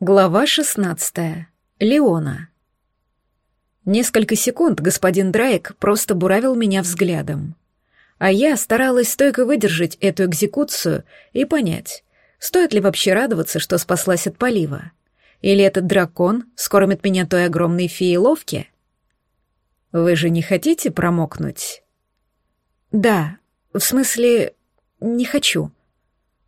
Глава 16. Леона. Несколько секунд господин Драйк просто буравил меня взглядом. А я старалась стойко выдержать эту экзекуцию и понять, стоит ли вообще радоваться, что спаслась от полива. Или этот дракон скормит меня той огромной феей ловки? Вы же не хотите промокнуть? Да, в смысле, не хочу.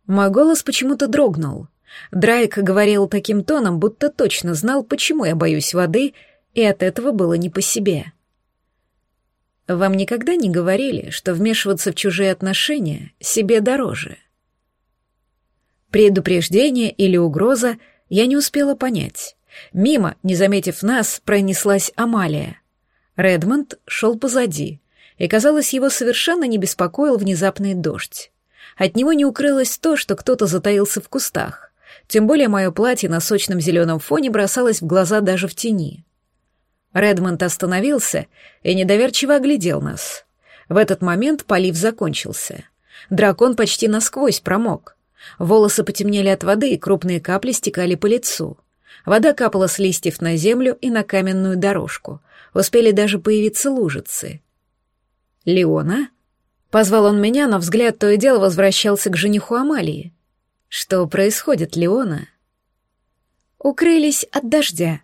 Мой голос почему-то дрогнул — Драйк говорил таким тоном, будто точно знал, почему я боюсь воды, и от этого было не по себе. Вам никогда не говорили, что вмешиваться в чужие отношения себе дороже? Предупреждение или угроза я не успела понять. Мимо, не заметив нас, пронеслась Амалия. Редмонд шел позади, и, казалось, его совершенно не беспокоил внезапный дождь. От него не укрылось то, что кто-то затаился в кустах. Тем более мое платье на сочном зеленом фоне бросалось в глаза даже в тени. Редмонд остановился и недоверчиво оглядел нас. В этот момент полив закончился. Дракон почти насквозь промок. Волосы потемнели от воды, и крупные капли стекали по лицу. Вода капала с листьев на землю и на каменную дорожку. Успели даже появиться лужицы. «Леона?» Позвал он меня, но взгляд то и дело возвращался к жениху Амалии. Что происходит, Леона? Укрылись от дождя,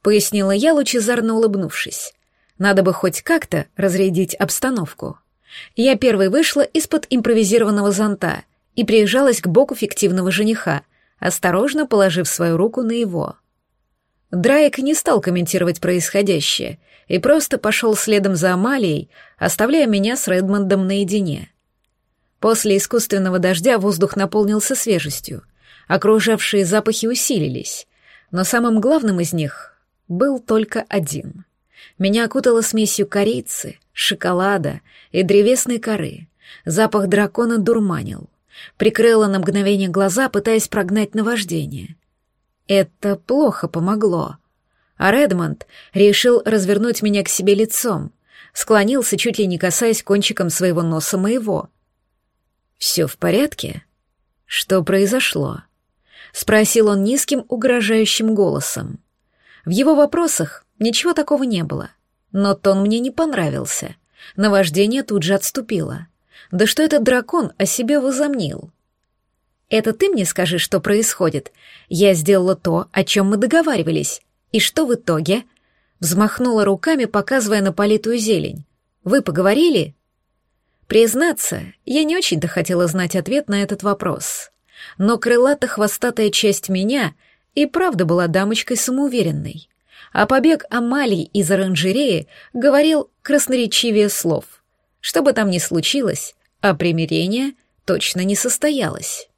пояснила я, лучезарно улыбнувшись. Надо бы хоть как-то разрядить обстановку. Я первой вышла из-под импровизированного зонта и приезжалась к боку фиктивного жениха, осторожно положив свою руку на его. Драйк не стал комментировать происходящее и просто пошел следом за Амалией, оставляя меня с Редмондом наедине. После искусственного дождя воздух наполнился свежестью, окружавшие запахи усилились, но самым главным из них был только один. Меня окутало смесью корицы, шоколада и древесной коры. Запах дракона дурманил. Прикрыла на мгновение глаза, пытаясь прогнать наваждение. Это плохо помогло. А Редмонд решил развернуть меня к себе лицом, склонился, чуть ли не касаясь кончиком своего носа моего — «Все в порядке? Что произошло?» — спросил он низким, угрожающим голосом. В его вопросах ничего такого не было, но тон мне не понравился. Наваждение тут же отступило. Да что этот дракон о себе возомнил? «Это ты мне скажи, что происходит? Я сделала то, о чем мы договаривались. И что в итоге?» Взмахнула руками, показывая на политую зелень. «Вы поговорили?» Признаться, я не очень-то хотела знать ответ на этот вопрос. Но крылато-хвостатая часть меня и правда была дамочкой самоуверенной. А побег Амалии из оранжереи говорил красноречивее слов. Что бы там ни случилось, а примирение точно не состоялось.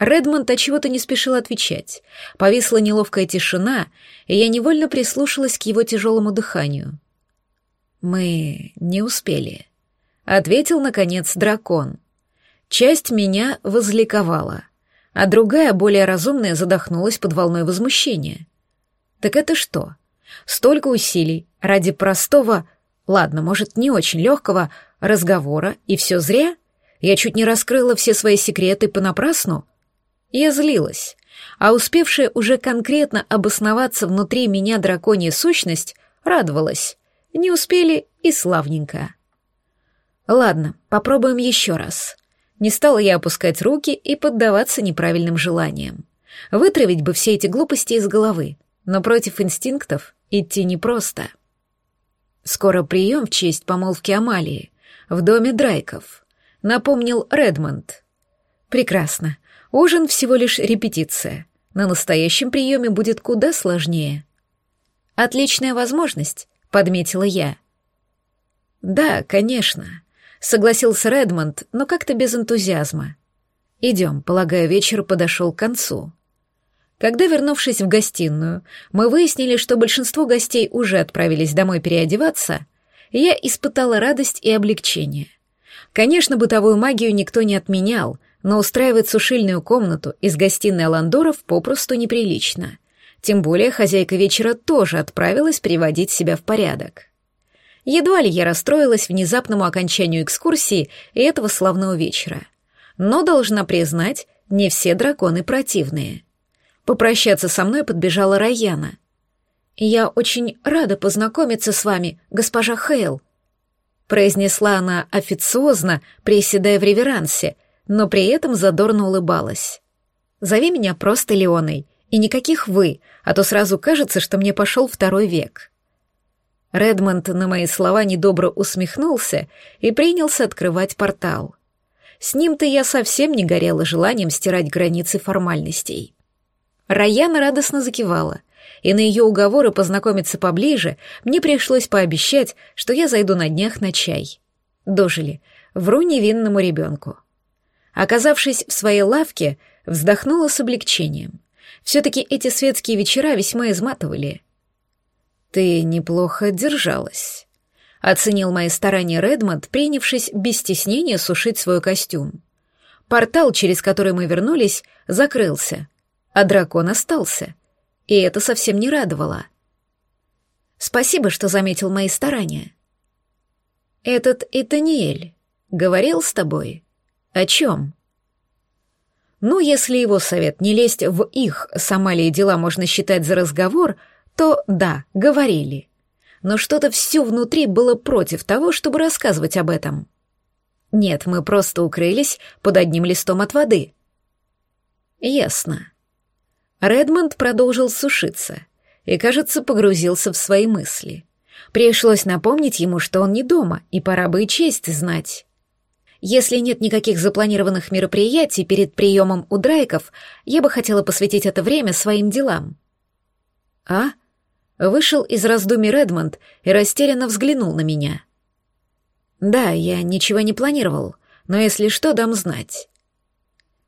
Редмонд от чего-то не спешил отвечать. Повисла неловкая тишина, и я невольно прислушалась к его тяжелому дыханию. Мы не успели ответил, наконец, дракон. Часть меня возликовала, а другая, более разумная, задохнулась под волной возмущения. Так это что? Столько усилий ради простого, ладно, может, не очень легкого разговора, и все зря? Я чуть не раскрыла все свои секреты понапрасну? Я злилась, а успевшая уже конкретно обосноваться внутри меня драконья сущность радовалась. Не успели и славненько. Ладно, попробуем еще раз. Не стала я опускать руки и поддаваться неправильным желаниям. Вытравить бы все эти глупости из головы, но против инстинктов идти непросто. Скоро прием в честь помолвки Амалии в доме Драйков, напомнил Редмонд. Прекрасно. Ужин всего лишь репетиция. На настоящем приеме будет куда сложнее. Отличная возможность, подметила я. Да, конечно согласился Редмонд, но как-то без энтузиазма. Идем, полагаю, вечер подошел к концу. Когда, вернувшись в гостиную, мы выяснили, что большинство гостей уже отправились домой переодеваться, я испытала радость и облегчение. Конечно, бытовую магию никто не отменял, но устраивать сушильную комнату из гостиной Аландоров попросту неприлично. Тем более хозяйка вечера тоже отправилась приводить себя в порядок. Едва ли я расстроилась внезапному окончанию экскурсии и этого славного вечера. Но, должна признать, не все драконы противные. Попрощаться со мной подбежала Раяна. «Я очень рада познакомиться с вами, госпожа Хейл», произнесла она официозно, приседая в реверансе, но при этом задорно улыбалась. «Зови меня просто Леоной, и никаких «вы», а то сразу кажется, что мне пошел второй век». Редмонд на мои слова недобро усмехнулся и принялся открывать портал. С ним-то я совсем не горела желанием стирать границы формальностей. Раяна радостно закивала, и на ее уговоры познакомиться поближе мне пришлось пообещать, что я зайду на днях на чай. Дожили. Вру невинному ребенку. Оказавшись в своей лавке, вздохнула с облегчением. Все-таки эти светские вечера весьма изматывали. «Ты неплохо держалась», — оценил мои старания Редмонд, принявшись без стеснения сушить свой костюм. Портал, через который мы вернулись, закрылся, а дракон остался, и это совсем не радовало. «Спасибо, что заметил мои старания». «Этот Этаниэль говорил с тобой? О чем?» Ну, если его совет не лезть в их с Амалией дела можно считать за разговор — то да, говорили. Но что-то все внутри было против того, чтобы рассказывать об этом. Нет, мы просто укрылись под одним листом от воды. Ясно. Редмонд продолжил сушиться и, кажется, погрузился в свои мысли. Пришлось напомнить ему, что он не дома, и пора бы и честь знать. Если нет никаких запланированных мероприятий перед приемом у Драйков, я бы хотела посвятить это время своим делам. А? Вышел из раздумий Редмонд и растерянно взглянул на меня. «Да, я ничего не планировал, но если что, дам знать».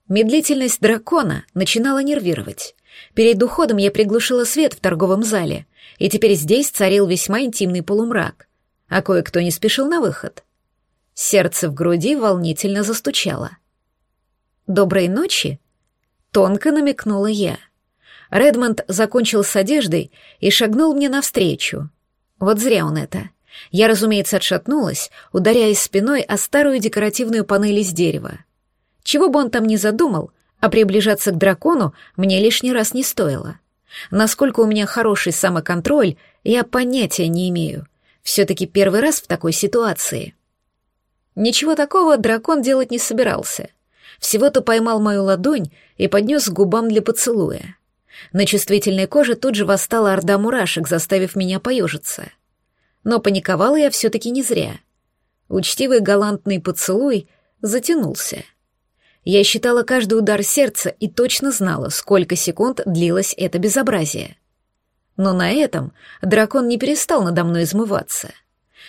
Медлительность дракона начинала нервировать. Перед уходом я приглушила свет в торговом зале, и теперь здесь царил весьма интимный полумрак, а кое-кто не спешил на выход. Сердце в груди волнительно застучало. «Доброй ночи?» — тонко намекнула я. Редмонд закончил с одеждой и шагнул мне навстречу. Вот зря он это. Я, разумеется, отшатнулась, ударяясь спиной о старую декоративную панель из дерева. Чего бы он там ни задумал, а приближаться к дракону мне лишний раз не стоило. Насколько у меня хороший самоконтроль, я понятия не имею. Все-таки первый раз в такой ситуации. Ничего такого дракон делать не собирался. Всего-то поймал мою ладонь и поднес к губам для поцелуя. На чувствительной коже тут же восстала орда мурашек, заставив меня поежиться. Но паниковала я все-таки не зря. Учтивый галантный поцелуй затянулся. Я считала каждый удар сердца и точно знала, сколько секунд длилось это безобразие. Но на этом дракон не перестал надо мной измываться.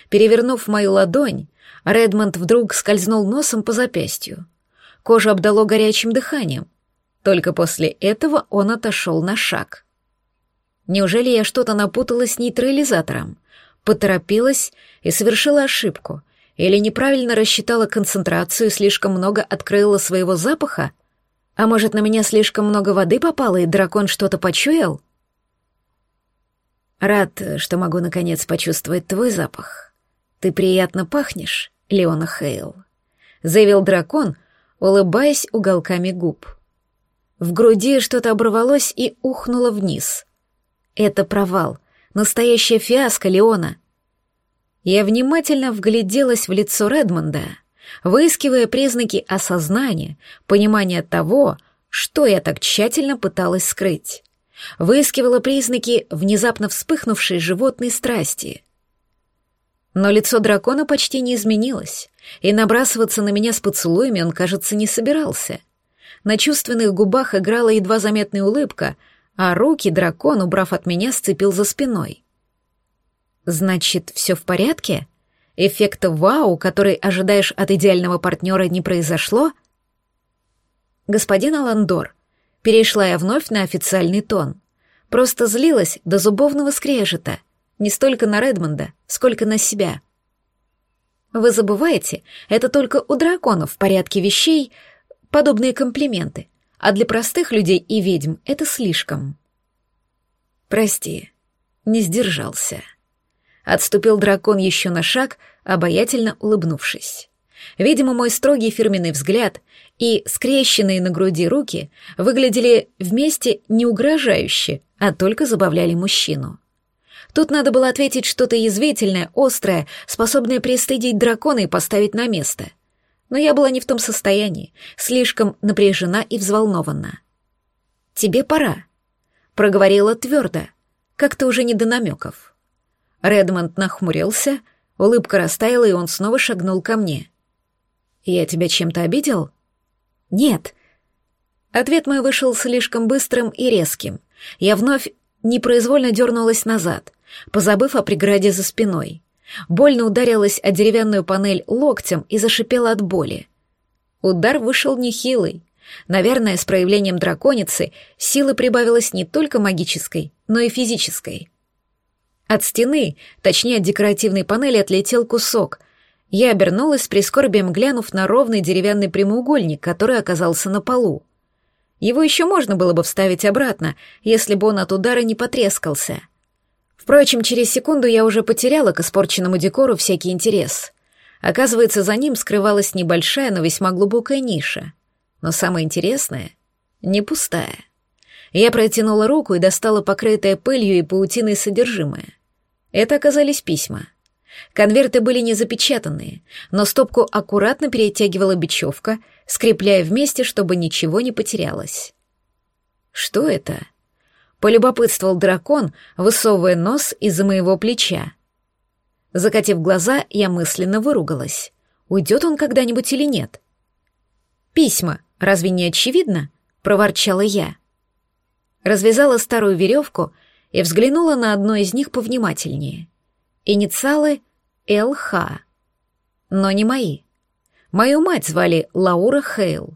Перевернув мою ладонь, Редмонд вдруг скользнул носом по запястью. Кожа обдало горячим дыханием, только после этого он отошел на шаг. Неужели я что-то напутала с нейтрализатором? Поторопилась и совершила ошибку? Или неправильно рассчитала концентрацию слишком много открыла своего запаха? А может, на меня слишком много воды попало, и дракон что-то почуял? Рад, что могу наконец почувствовать твой запах. Ты приятно пахнешь, Леона Хейл, заявил дракон, улыбаясь уголками губ. В груди что-то оборвалось и ухнуло вниз. Это провал. Настоящая фиаско Леона. Я внимательно вгляделась в лицо Редмонда, выискивая признаки осознания, понимания того, что я так тщательно пыталась скрыть. Выискивала признаки внезапно вспыхнувшей животной страсти. Но лицо дракона почти не изменилось, и набрасываться на меня с поцелуями он, кажется, не собирался — на чувственных губах играла едва заметная улыбка, а руки дракон, убрав от меня, сцепил за спиной. «Значит, все в порядке? Эффекта вау, который ожидаешь от идеального партнера, не произошло?» «Господин Аландор», перешла я вновь на официальный тон. Просто злилась до зубовного скрежета, не столько на Редмонда, сколько на себя. Вы забываете, это только у драконов в порядке вещей подобные комплименты, а для простых людей и ведьм это слишком. Прости, не сдержался. Отступил дракон еще на шаг, обаятельно улыбнувшись. Видимо, мой строгий фирменный взгляд и скрещенные на груди руки выглядели вместе не угрожающе, а только забавляли мужчину. Тут надо было ответить что-то язвительное, острое, способное пристыдить дракона и поставить на место. Но я была не в том состоянии, слишком напряжена и взволнована. «Тебе пора», — проговорила твердо, как-то уже не до намеков. Редмонд нахмурился, улыбка растаяла, и он снова шагнул ко мне. «Я тебя чем-то обидел?» «Нет». Ответ мой вышел слишком быстрым и резким. Я вновь непроизвольно дернулась назад, позабыв о преграде за спиной. Больно ударилась о деревянную панель локтем и зашипела от боли. Удар вышел нехилый. Наверное, с проявлением драконицы силы прибавилось не только магической, но и физической. От стены, точнее от декоративной панели, отлетел кусок. Я обернулась с прискорбием, глянув на ровный деревянный прямоугольник, который оказался на полу. Его еще можно было бы вставить обратно, если бы он от удара не потрескался. Впрочем, через секунду я уже потеряла к испорченному декору всякий интерес. Оказывается, за ним скрывалась небольшая, но весьма глубокая ниша. Но самое интересное — не пустая. Я протянула руку и достала покрытое пылью и паутиной содержимое. Это оказались письма. Конверты были не запечатанные, но стопку аккуратно перетягивала бечевка, скрепляя вместе, чтобы ничего не потерялось. «Что это?» — полюбопытствовал дракон, высовывая нос из-за моего плеча. Закатив глаза, я мысленно выругалась. Уйдет он когда-нибудь или нет? «Письма, разве не очевидно?» — проворчала я. Развязала старую веревку и взглянула на одно из них повнимательнее. Инициалы ЛХ. Но не мои. Мою мать звали Лаура Хейл.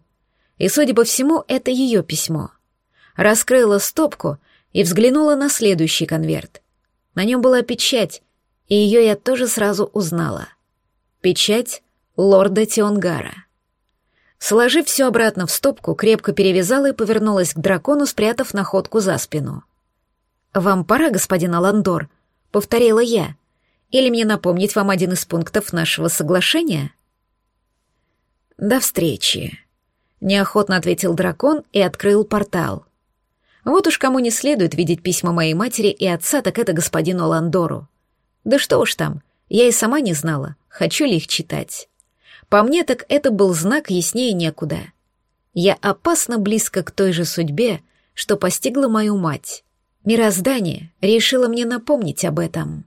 И, судя по всему, это ее письмо. Раскрыла стопку и взглянула на следующий конверт. На нем была печать, и ее я тоже сразу узнала. Печать лорда Тионгара. Сложив все обратно в стопку, крепко перевязала и повернулась к дракону, спрятав находку за спину. «Вам пора, господин Аландор», — повторила я. «Или мне напомнить вам один из пунктов нашего соглашения?» «До встречи», — неохотно ответил дракон и открыл портал. Вот уж кому не следует видеть письма моей матери и отца, так это господину Ландору. Да что уж там, я и сама не знала, хочу ли их читать. По мне так это был знак яснее некуда. Я опасно близко к той же судьбе, что постигла мою мать. Мироздание решило мне напомнить об этом.